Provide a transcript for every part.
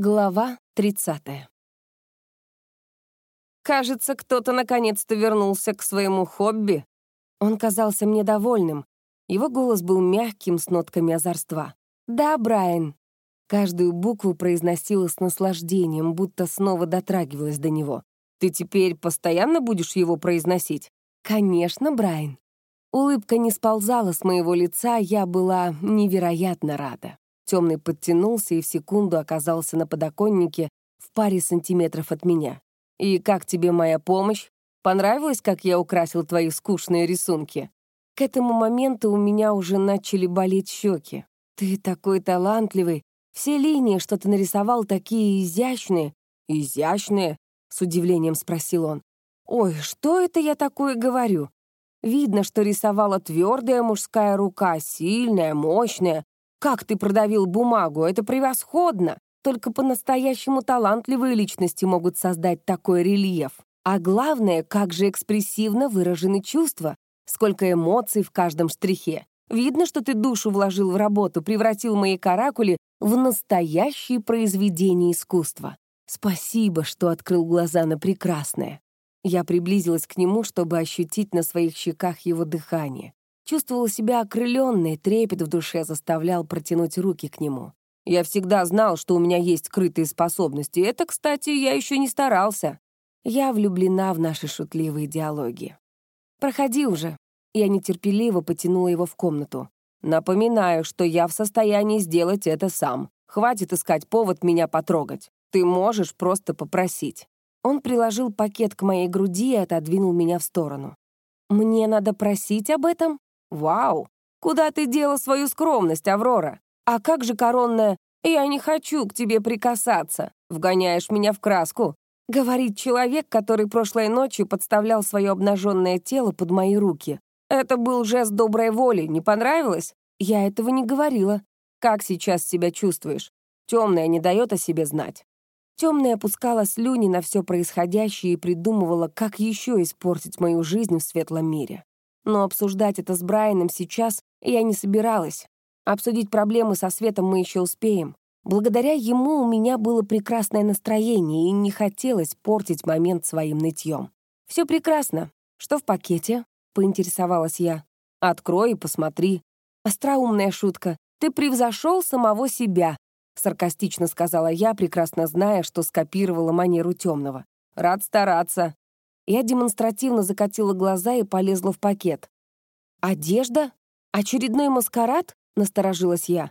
Глава 30. Кажется, кто-то наконец-то вернулся к своему хобби. Он казался мне довольным. Его голос был мягким, с нотками озорства. «Да, Брайан». Каждую букву произносила с наслаждением, будто снова дотрагивалась до него. «Ты теперь постоянно будешь его произносить?» «Конечно, Брайан». Улыбка не сползала с моего лица, я была невероятно рада. Темный подтянулся и в секунду оказался на подоконнике в паре сантиметров от меня. «И как тебе моя помощь? Понравилось, как я украсил твои скучные рисунки?» К этому моменту у меня уже начали болеть щеки. «Ты такой талантливый. Все линии, что ты нарисовал, такие изящные». «Изящные?» — с удивлением спросил он. «Ой, что это я такое говорю? Видно, что рисовала твердая мужская рука, сильная, мощная, как ты продавил бумагу, это превосходно. Только по-настоящему талантливые личности могут создать такой рельеф. А главное, как же экспрессивно выражены чувства, сколько эмоций в каждом штрихе. Видно, что ты душу вложил в работу, превратил мои каракули в настоящее произведение искусства. Спасибо, что открыл глаза на прекрасное. Я приблизилась к нему, чтобы ощутить на своих щеках его дыхание. Чувствовала себя окрыленной, трепет в душе заставлял протянуть руки к нему. Я всегда знал, что у меня есть скрытые способности. Это, кстати, я еще не старался. Я влюблена в наши шутливые диалоги. «Проходи уже». Я нетерпеливо потянула его в комнату. «Напоминаю, что я в состоянии сделать это сам. Хватит искать повод меня потрогать. Ты можешь просто попросить». Он приложил пакет к моей груди и отодвинул меня в сторону. «Мне надо просить об этом?» «Вау! Куда ты дела свою скромность, Аврора? А как же коронная «Я не хочу к тебе прикасаться», вгоняешь меня в краску?» Говорит человек, который прошлой ночью подставлял свое обнаженное тело под мои руки. Это был жест доброй воли, не понравилось? Я этого не говорила. Как сейчас себя чувствуешь? Темная не дает о себе знать. Темная опускала слюни на все происходящее и придумывала, как еще испортить мою жизнь в светлом мире. Но обсуждать это с Брайаном сейчас я не собиралась. Обсудить проблемы со Светом мы еще успеем. Благодаря ему у меня было прекрасное настроение и не хотелось портить момент своим нытьем. «Все прекрасно. Что в пакете?» — поинтересовалась я. «Открой и посмотри». Остроумная шутка. «Ты превзошел самого себя», — саркастично сказала я, прекрасно зная, что скопировала манеру темного. «Рад стараться», я демонстративно закатила глаза и полезла в пакет. «Одежда? Очередной маскарад?» — насторожилась я.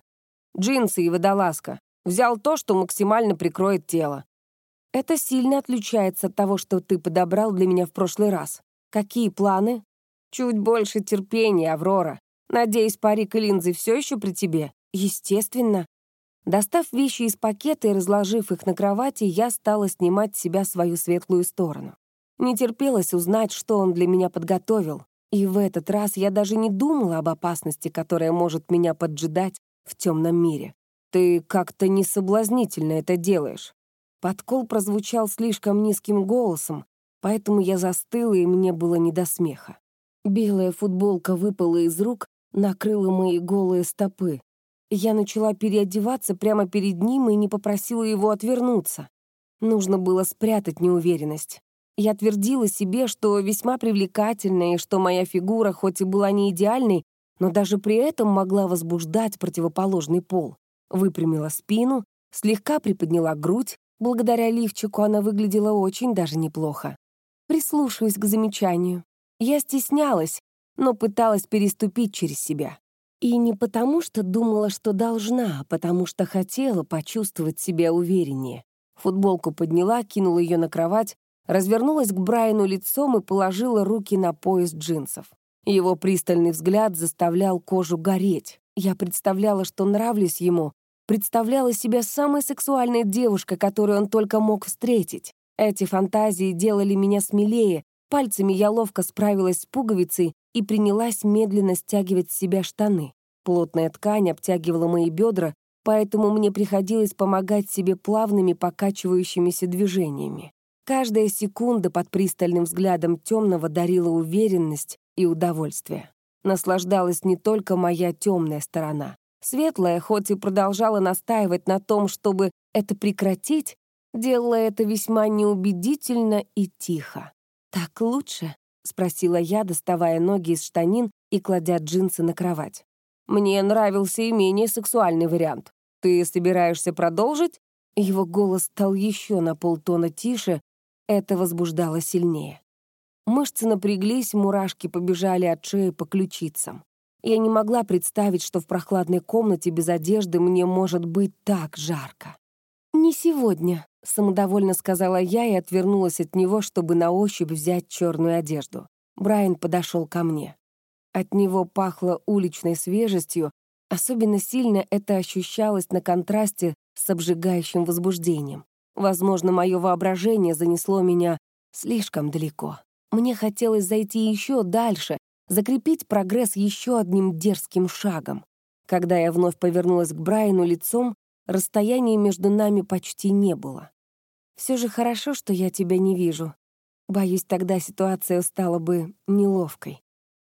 «Джинсы и водолазка. Взял то, что максимально прикроет тело». «Это сильно отличается от того, что ты подобрал для меня в прошлый раз. Какие планы?» «Чуть больше терпения, Аврора. Надеюсь, парик и линзы все еще при тебе?» «Естественно». Достав вещи из пакета и разложив их на кровати, я стала снимать с себя свою светлую сторону. Не терпелось узнать, что он для меня подготовил, и в этот раз я даже не думала об опасности, которая может меня поджидать в темном мире. «Ты как-то несоблазнительно это делаешь». Подкол прозвучал слишком низким голосом, поэтому я застыла, и мне было не до смеха. Белая футболка выпала из рук, накрыла мои голые стопы. Я начала переодеваться прямо перед ним и не попросила его отвернуться. Нужно было спрятать неуверенность. Я твердила себе, что весьма привлекательная и что моя фигура хоть и была не идеальной, но даже при этом могла возбуждать противоположный пол. Выпрямила спину, слегка приподняла грудь, благодаря лифчику она выглядела очень даже неплохо. Прислушаюсь к замечанию. Я стеснялась, но пыталась переступить через себя. И не потому, что думала, что должна, а потому что хотела почувствовать себя увереннее. Футболку подняла, кинула ее на кровать, развернулась к Брайану лицом и положила руки на пояс джинсов. Его пристальный взгляд заставлял кожу гореть. Я представляла, что нравлюсь ему, представляла себя самой сексуальной девушкой, которую он только мог встретить. Эти фантазии делали меня смелее, пальцами я ловко справилась с пуговицей и принялась медленно стягивать с себя штаны. Плотная ткань обтягивала мои бедра, поэтому мне приходилось помогать себе плавными покачивающимися движениями. Каждая секунда под пристальным взглядом темного дарила уверенность и удовольствие. Наслаждалась не только моя темная сторона. Светлая, хоть и продолжала настаивать на том, чтобы это прекратить, делала это весьма неубедительно и тихо. «Так лучше?» — спросила я, доставая ноги из штанин и кладя джинсы на кровать. «Мне нравился и менее сексуальный вариант. Ты собираешься продолжить?» Его голос стал еще на полтона тише, это возбуждало сильнее. Мышцы напряглись, мурашки побежали от шеи по ключицам. Я не могла представить, что в прохладной комнате без одежды мне может быть так жарко. «Не сегодня», — самодовольно сказала я и отвернулась от него, чтобы на ощупь взять черную одежду. Брайан подошел ко мне. От него пахло уличной свежестью, особенно сильно это ощущалось на контрасте с обжигающим возбуждением. Возможно, мое воображение занесло меня слишком далеко. Мне хотелось зайти еще дальше, закрепить прогресс еще одним дерзким шагом. Когда я вновь повернулась к Брайану лицом, расстояния между нами почти не было. Все же хорошо, что я тебя не вижу. Боюсь, тогда ситуация стала бы неловкой.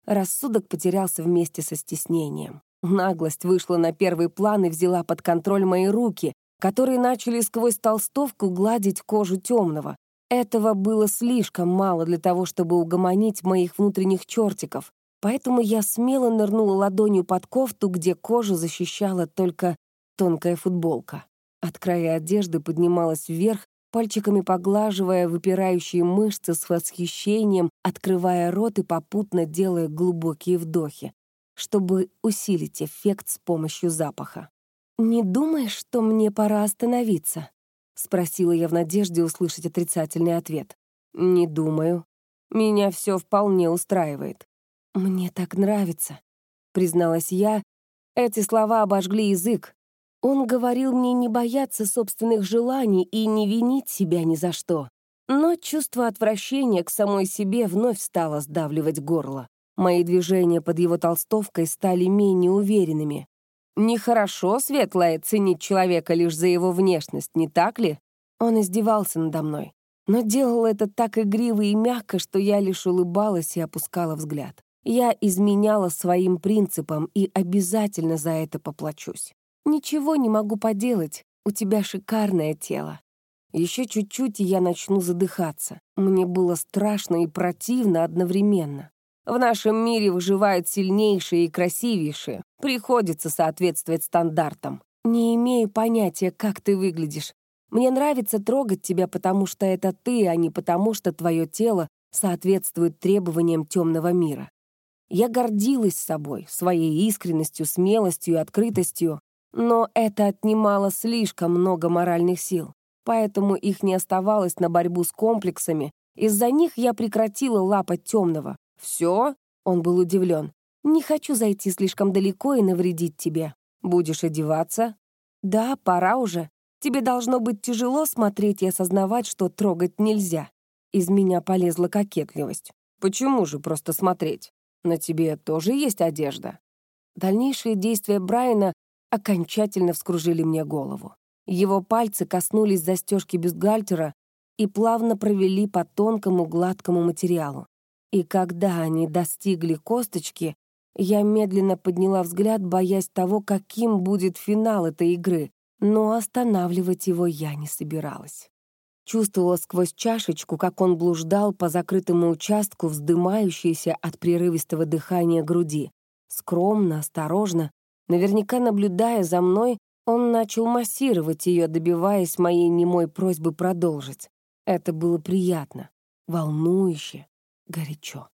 Рассудок потерялся вместе со стеснением. Наглость вышла на первый план и взяла под контроль мои руки, которые начали сквозь толстовку гладить кожу темного, этого было слишком мало для того, чтобы угомонить моих внутренних чертиков, поэтому я смело нырнула ладонью под кофту, где кожу защищала только тонкая футболка. От края одежды поднималась вверх, пальчиками поглаживая выпирающие мышцы с восхищением, открывая рот и попутно делая глубокие вдохи, чтобы усилить эффект с помощью запаха. «Не думаешь, что мне пора остановиться?» — спросила я в надежде услышать отрицательный ответ. «Не думаю. Меня все вполне устраивает». «Мне так нравится», — призналась я. Эти слова обожгли язык. Он говорил мне не бояться собственных желаний и не винить себя ни за что. Но чувство отвращения к самой себе вновь стало сдавливать горло. Мои движения под его толстовкой стали менее уверенными. Нехорошо, светлая, ценить человека лишь за его внешность, не так ли? Он издевался надо мной, но делал это так игриво и мягко, что я лишь улыбалась и опускала взгляд. Я изменяла своим принципам и обязательно за это поплачусь. Ничего не могу поделать, у тебя шикарное тело. Еще чуть-чуть, и я начну задыхаться. Мне было страшно и противно одновременно. В нашем мире выживают сильнейшие и красивейшие. Приходится соответствовать стандартам. Не имею понятия, как ты выглядишь. Мне нравится трогать тебя, потому что это ты, а не потому что твое тело соответствует требованиям темного мира. Я гордилась собой, своей искренностью, смелостью и открытостью, но это отнимало слишком много моральных сил, поэтому их не оставалось на борьбу с комплексами, из-за них я прекратила лапать темного, «Все?» — он был удивлен. «Не хочу зайти слишком далеко и навредить тебе. Будешь одеваться?» «Да, пора уже. Тебе должно быть тяжело смотреть и осознавать, что трогать нельзя». Из меня полезла кокетливость. «Почему же просто смотреть? На тебе тоже есть одежда?» Дальнейшие действия Брайана окончательно вскружили мне голову. Его пальцы коснулись застежки бюстгальтера и плавно провели по тонкому гладкому материалу. И когда они достигли косточки, я медленно подняла взгляд, боясь того, каким будет финал этой игры, но останавливать его я не собиралась. Чувствовала сквозь чашечку, как он блуждал по закрытому участку, вздымающейся от прерывистого дыхания груди. Скромно, осторожно, наверняка наблюдая за мной, он начал массировать ее, добиваясь моей немой просьбы продолжить. Это было приятно, волнующе, горячо.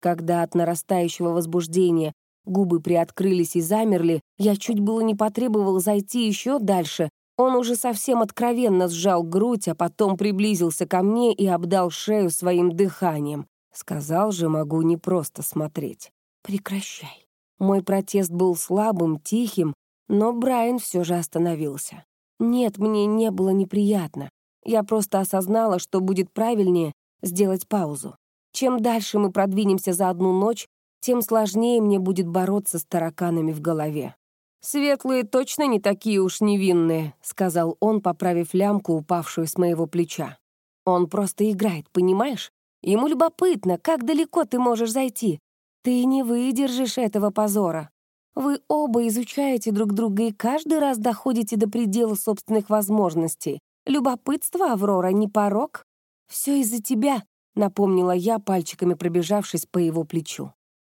Когда от нарастающего возбуждения губы приоткрылись и замерли, я чуть было не потребовал зайти еще дальше. Он уже совсем откровенно сжал грудь, а потом приблизился ко мне и обдал шею своим дыханием. Сказал же, могу не просто смотреть. «Прекращай». Мой протест был слабым, тихим, но Брайан все же остановился. Нет, мне не было неприятно. Я просто осознала, что будет правильнее сделать паузу. Чем дальше мы продвинемся за одну ночь, тем сложнее мне будет бороться с тараканами в голове. «Светлые точно не такие уж невинные», — сказал он, поправив лямку, упавшую с моего плеча. «Он просто играет, понимаешь? Ему любопытно, как далеко ты можешь зайти. Ты не выдержишь этого позора». Вы оба изучаете друг друга и каждый раз доходите до предела собственных возможностей. Любопытство, Аврора, не порог. Все из-за тебя, напомнила я, пальчиками пробежавшись по его плечу.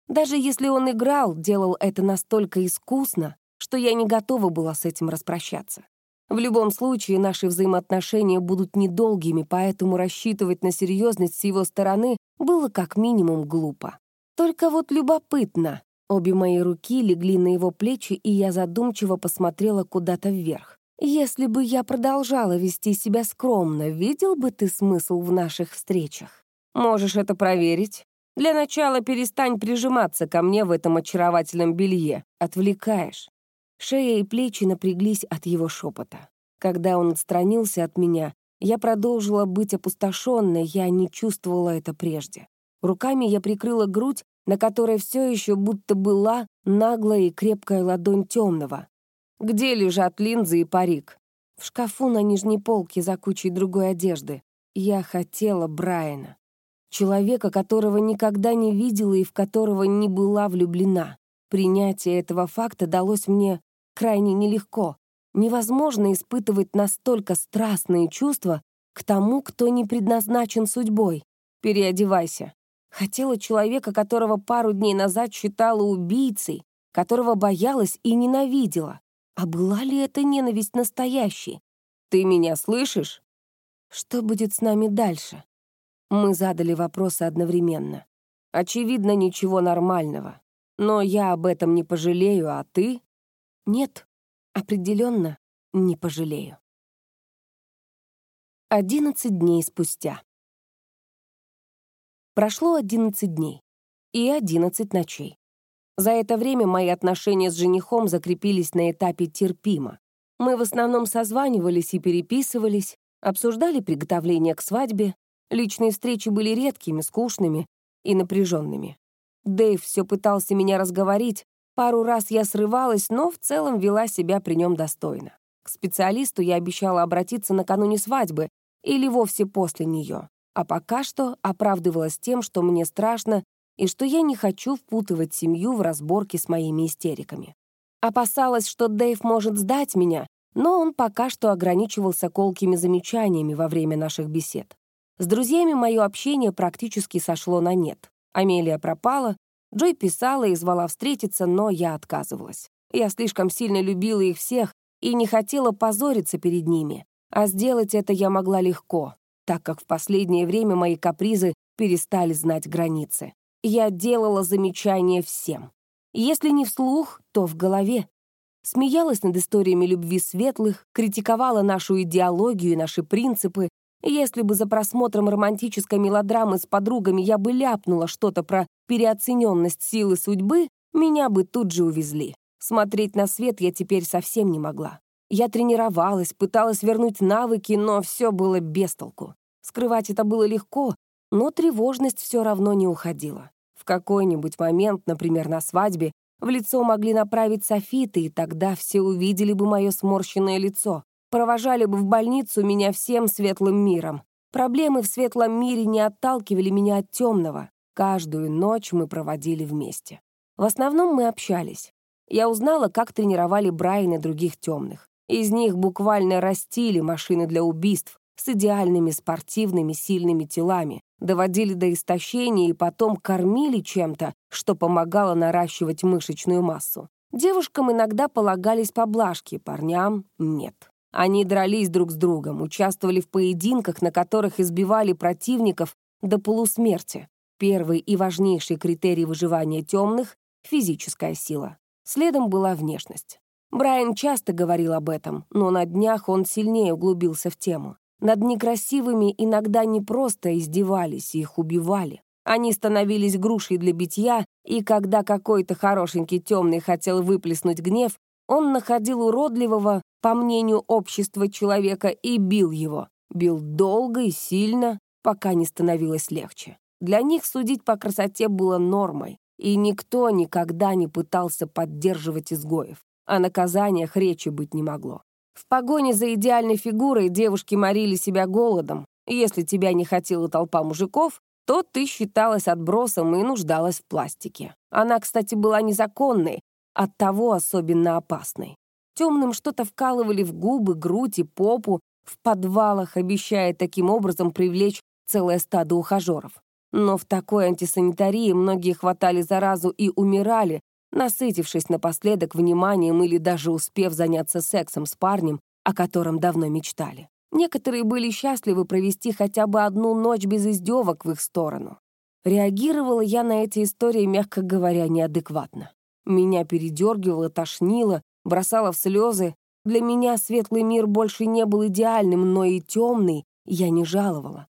Даже если он играл, делал это настолько искусно, что я не готова была с этим распрощаться. В любом случае, наши взаимоотношения будут недолгими, поэтому рассчитывать на серьезность с его стороны было как минимум глупо. Только вот любопытно, Обе мои руки легли на его плечи, и я задумчиво посмотрела куда-то вверх. «Если бы я продолжала вести себя скромно, видел бы ты смысл в наших встречах? Можешь это проверить. Для начала перестань прижиматься ко мне в этом очаровательном белье. Отвлекаешь». Шея и плечи напряглись от его шепота. Когда он отстранился от меня, я продолжила быть опустошенной, я не чувствовала это прежде. Руками я прикрыла грудь на которой все еще будто была наглая и крепкая ладонь темного. Где лежат линзы и парик? В шкафу на нижней полке за кучей другой одежды. Я хотела Брайана. Человека, которого никогда не видела и в которого не была влюблена. Принятие этого факта далось мне крайне нелегко. Невозможно испытывать настолько страстные чувства к тому, кто не предназначен судьбой. Переодевайся. Хотела человека, которого пару дней назад считала убийцей, которого боялась и ненавидела. А была ли эта ненависть настоящей? Ты меня слышишь? Что будет с нами дальше? Мы задали вопросы одновременно. Очевидно, ничего нормального. Но я об этом не пожалею, а ты? Нет, определенно не пожалею. Одиннадцать дней спустя. Прошло 11 дней и 11 ночей. За это время мои отношения с женихом закрепились на этапе терпимо. Мы в основном созванивались и переписывались, обсуждали приготовление к свадьбе, личные встречи были редкими, скучными и напряженными. Дэйв все пытался меня разговорить, пару раз я срывалась, но в целом вела себя при нем достойно. К специалисту я обещала обратиться накануне свадьбы или вовсе после нее а пока что оправдывалась тем, что мне страшно и что я не хочу впутывать семью в разборки с моими истериками. Опасалась, что Дэйв может сдать меня, но он пока что ограничивался колкими замечаниями во время наших бесед. С друзьями мое общение практически сошло на нет. Амелия пропала, Джой писала и звала встретиться, но я отказывалась. Я слишком сильно любила их всех и не хотела позориться перед ними, а сделать это я могла легко, так как в последнее время мои капризы перестали знать границы. Я делала замечания всем. Если не вслух, то в голове. Смеялась над историями любви светлых, критиковала нашу идеологию и наши принципы. Если бы за просмотром романтической мелодрамы с подругами я бы ляпнула что-то про переоцененность силы судьбы, меня бы тут же увезли. Смотреть на свет я теперь совсем не могла. Я тренировалась, пыталась вернуть навыки, но все было без толку. Скрывать это было легко, но тревожность все равно не уходила. В какой-нибудь момент, например, на свадьбе, в лицо могли направить софиты, и тогда все увидели бы мое сморщенное лицо, провожали бы в больницу меня всем светлым миром. Проблемы в светлом мире не отталкивали меня от темного. Каждую ночь мы проводили вместе. В основном мы общались. Я узнала, как тренировали Брайан и других темных. Из них буквально растили машины для убийств, с идеальными спортивными сильными телами, доводили до истощения и потом кормили чем-то, что помогало наращивать мышечную массу. Девушкам иногда полагались поблажки, парням — нет. Они дрались друг с другом, участвовали в поединках, на которых избивали противников до полусмерти. Первый и важнейший критерий выживания темных — физическая сила. Следом была внешность. Брайан часто говорил об этом, но на днях он сильнее углубился в тему. Над некрасивыми иногда не просто издевались, их убивали. Они становились грушей для битья, и когда какой-то хорошенький темный хотел выплеснуть гнев, он находил уродливого, по мнению общества человека, и бил его. Бил долго и сильно, пока не становилось легче. Для них судить по красоте было нормой, и никто никогда не пытался поддерживать изгоев. О наказаниях речи быть не могло. В погоне за идеальной фигурой девушки морили себя голодом. Если тебя не хотела толпа мужиков, то ты считалась отбросом и нуждалась в пластике. Она, кстати, была незаконной, оттого особенно опасной. Темным что-то вкалывали в губы, грудь и попу, в подвалах, обещая таким образом привлечь целое стадо ухажеров. Но в такой антисанитарии многие хватали заразу и умирали, насытившись напоследок вниманием или даже успев заняться сексом с парнем, о котором давно мечтали. Некоторые были счастливы провести хотя бы одну ночь без издевок в их сторону. Реагировала я на эти истории, мягко говоря, неадекватно. Меня передергивало, тошнило, бросало в слезы. Для меня светлый мир больше не был идеальным, но и темный я не жаловала.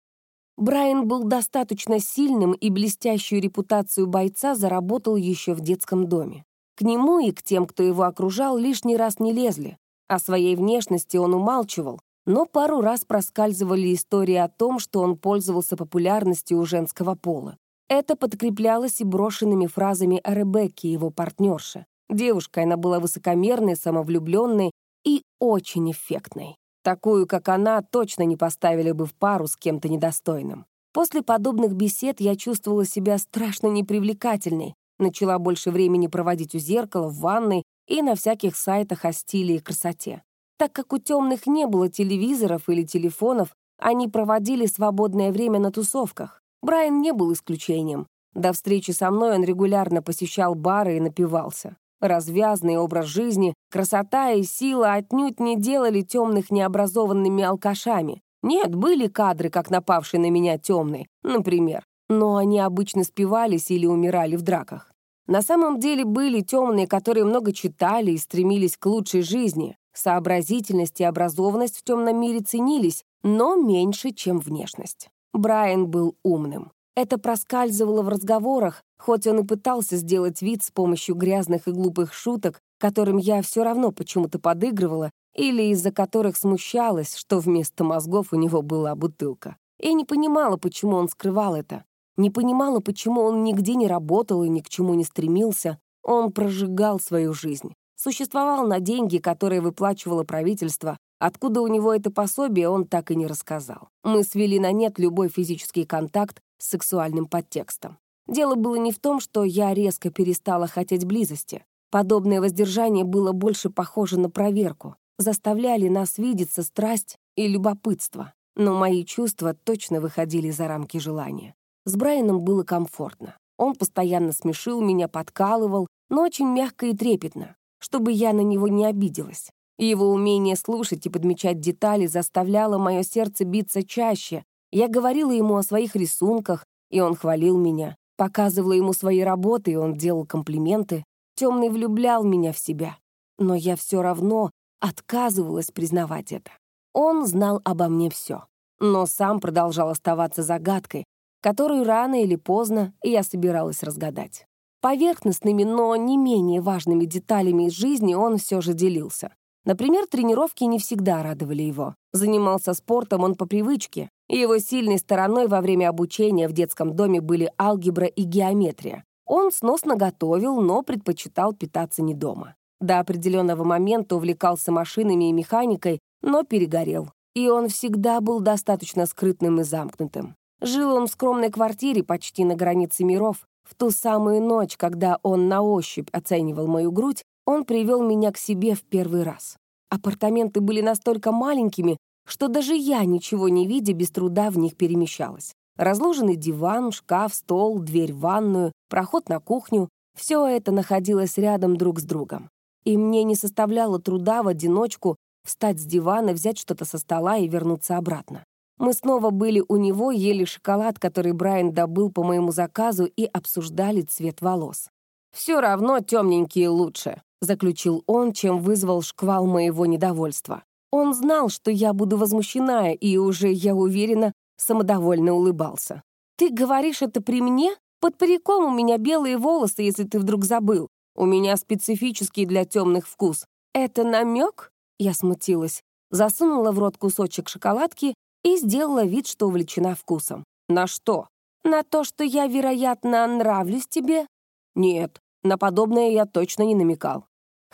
Брайан был достаточно сильным и блестящую репутацию бойца заработал еще в детском доме. К нему и к тем, кто его окружал, лишний раз не лезли. О своей внешности он умалчивал, но пару раз проскальзывали истории о том, что он пользовался популярностью у женского пола. Это подкреплялось и брошенными фразами о Ребекке, его партнерше. Девушка она была высокомерной, самовлюбленной и очень эффектной. Такую, как она, точно не поставили бы в пару с кем-то недостойным. После подобных бесед я чувствовала себя страшно непривлекательной, начала больше времени проводить у зеркала, в ванной и на всяких сайтах о стиле и красоте. Так как у темных не было телевизоров или телефонов, они проводили свободное время на тусовках. Брайан не был исключением. До встречи со мной он регулярно посещал бары и напивался. Развязный образ жизни, красота и сила отнюдь не делали темных необразованными алкашами. Нет, были кадры, как напавший на меня темный, например, но они обычно спивались или умирали в драках. На самом деле были темные, которые много читали и стремились к лучшей жизни. Сообразительность и образованность в темном мире ценились, но меньше, чем внешность. Брайан был умным. Это проскальзывало в разговорах, хоть он и пытался сделать вид с помощью грязных и глупых шуток, которым я все равно почему-то подыгрывала, или из-за которых смущалась, что вместо мозгов у него была бутылка. Я не понимала, почему он скрывал это. Не понимала, почему он нигде не работал и ни к чему не стремился. Он прожигал свою жизнь. Существовал на деньги, которые выплачивало правительство, Откуда у него это пособие, он так и не рассказал. Мы свели на нет любой физический контакт с сексуальным подтекстом. Дело было не в том, что я резко перестала хотеть близости. Подобное воздержание было больше похоже на проверку. Заставляли нас видеться страсть и любопытство. Но мои чувства точно выходили за рамки желания. С Брайаном было комфортно. Он постоянно смешил меня, подкалывал, но очень мягко и трепетно, чтобы я на него не обиделась. Его умение слушать и подмечать детали заставляло мое сердце биться чаще. Я говорила ему о своих рисунках, и он хвалил меня. Показывала ему свои работы, и он делал комплименты. Темный влюблял меня в себя. Но я все равно отказывалась признавать это. Он знал обо мне все, но сам продолжал оставаться загадкой, которую рано или поздно я собиралась разгадать. Поверхностными, но не менее важными деталями из жизни он все же делился. Например, тренировки не всегда радовали его. Занимался спортом он по привычке, его сильной стороной во время обучения в детском доме были алгебра и геометрия. Он сносно готовил, но предпочитал питаться не дома. До определенного момента увлекался машинами и механикой, но перегорел. И он всегда был достаточно скрытным и замкнутым. Жил он в скромной квартире почти на границе миров. В ту самую ночь, когда он на ощупь оценивал мою грудь, он привел меня к себе в первый раз. Апартаменты были настолько маленькими, что даже я, ничего не видя, без труда в них перемещалась. Разложенный диван, шкаф, стол, дверь в ванную, проход на кухню — все это находилось рядом друг с другом. И мне не составляло труда в одиночку встать с дивана, взять что-то со стола и вернуться обратно. Мы снова были у него, ели шоколад, который Брайан добыл по моему заказу, и обсуждали цвет волос. «Все равно темненькие лучше», — заключил он, чем вызвал шквал моего недовольства. Он знал, что я буду возмущена, и уже, я уверена, самодовольно улыбался. «Ты говоришь это при мне? Под париком у меня белые волосы, если ты вдруг забыл. У меня специфический для темных вкус. Это намек?» Я смутилась, засунула в рот кусочек шоколадки и сделала вид, что увлечена вкусом. «На что?» «На то, что я, вероятно, нравлюсь тебе?» «Нет, на подобное я точно не намекал.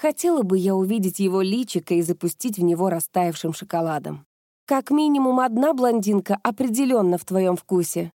Хотела бы я увидеть его личико и запустить в него растаявшим шоколадом. Как минимум одна блондинка определенно в твоем вкусе.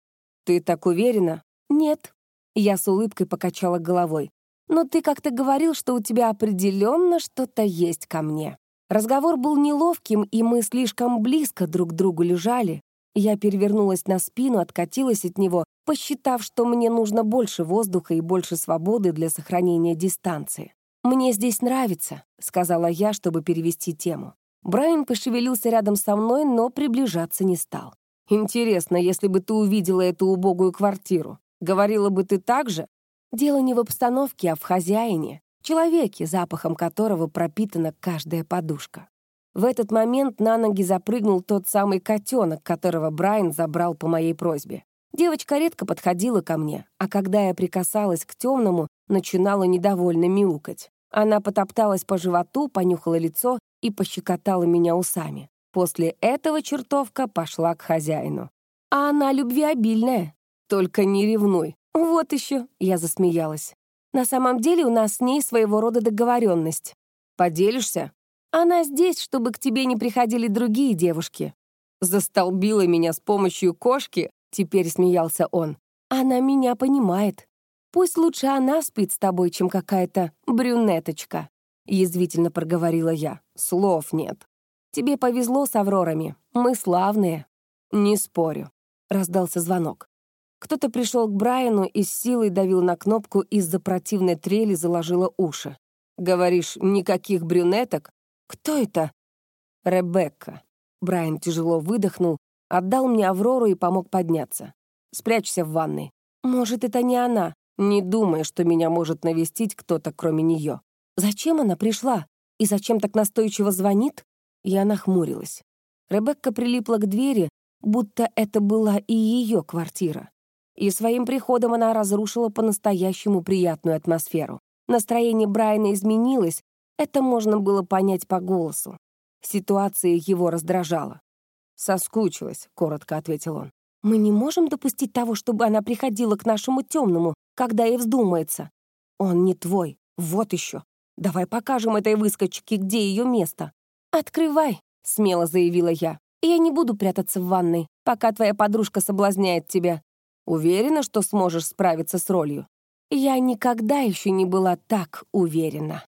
Ты так уверена? Нет. Я с улыбкой покачала головой. но ты как-то говорил, что у тебя определенно что-то есть ко мне». Разговор был неловким, и мы слишком близко друг к другу лежали. Я перевернулась на спину, откатилась от него, посчитав, что мне нужно больше воздуха и больше свободы для сохранения дистанции. «Мне здесь нравится», — сказала я, чтобы перевести тему. Брайан пошевелился рядом со мной, но приближаться не стал. «Интересно, если бы ты увидела эту убогую квартиру, говорила бы ты так же?» «Дело не в обстановке, а в хозяине, человеке, запахом которого пропитана каждая подушка». В этот момент на ноги запрыгнул тот самый котенок, которого Брайан забрал по моей просьбе. Девочка редко подходила ко мне, а когда я прикасалась к темному, начинала недовольно мяукать. Она потопталась по животу, понюхала лицо и пощекотала меня усами. После этого чертовка пошла к хозяину. А она любвеобильная. Только не ревнуй. Вот еще, я засмеялась. На самом деле у нас с ней своего рода договоренность. Поделишься? Она здесь, чтобы к тебе не приходили другие девушки. Застолбила меня с помощью кошки, теперь смеялся он. Она меня понимает. Пусть лучше она спит с тобой, чем какая-то брюнеточка. — язвительно проговорила я. «Слов нет. Тебе повезло с Аврорами. Мы славные». «Не спорю», — раздался звонок. Кто-то пришел к Брайану и с силой давил на кнопку из-за противной трели заложила уши. «Говоришь, никаких брюнеток? Кто это?» «Ребекка». Брайан тяжело выдохнул, отдал мне Аврору и помог подняться. «Спрячься в ванной». «Может, это не она?» «Не думай, что меня может навестить кто-то, кроме нее. Зачем она пришла? И зачем так настойчиво звонит? Я нахмурилась. Ребекка прилипла к двери, будто это была и ее квартира. И своим приходом она разрушила по-настоящему приятную атмосферу. Настроение Брайана изменилось, это можно было понять по голосу. Ситуация его раздражала. «Соскучилась», — коротко ответил он. «Мы не можем допустить того, чтобы она приходила к нашему темному, когда ей вздумается. Он не твой, вот еще. Давай покажем этой выскочке, где ее место. Открывай, смело заявила я. Я не буду прятаться в ванной, пока твоя подружка соблазняет тебя. Уверена, что сможешь справиться с ролью? Я никогда еще не была так уверена.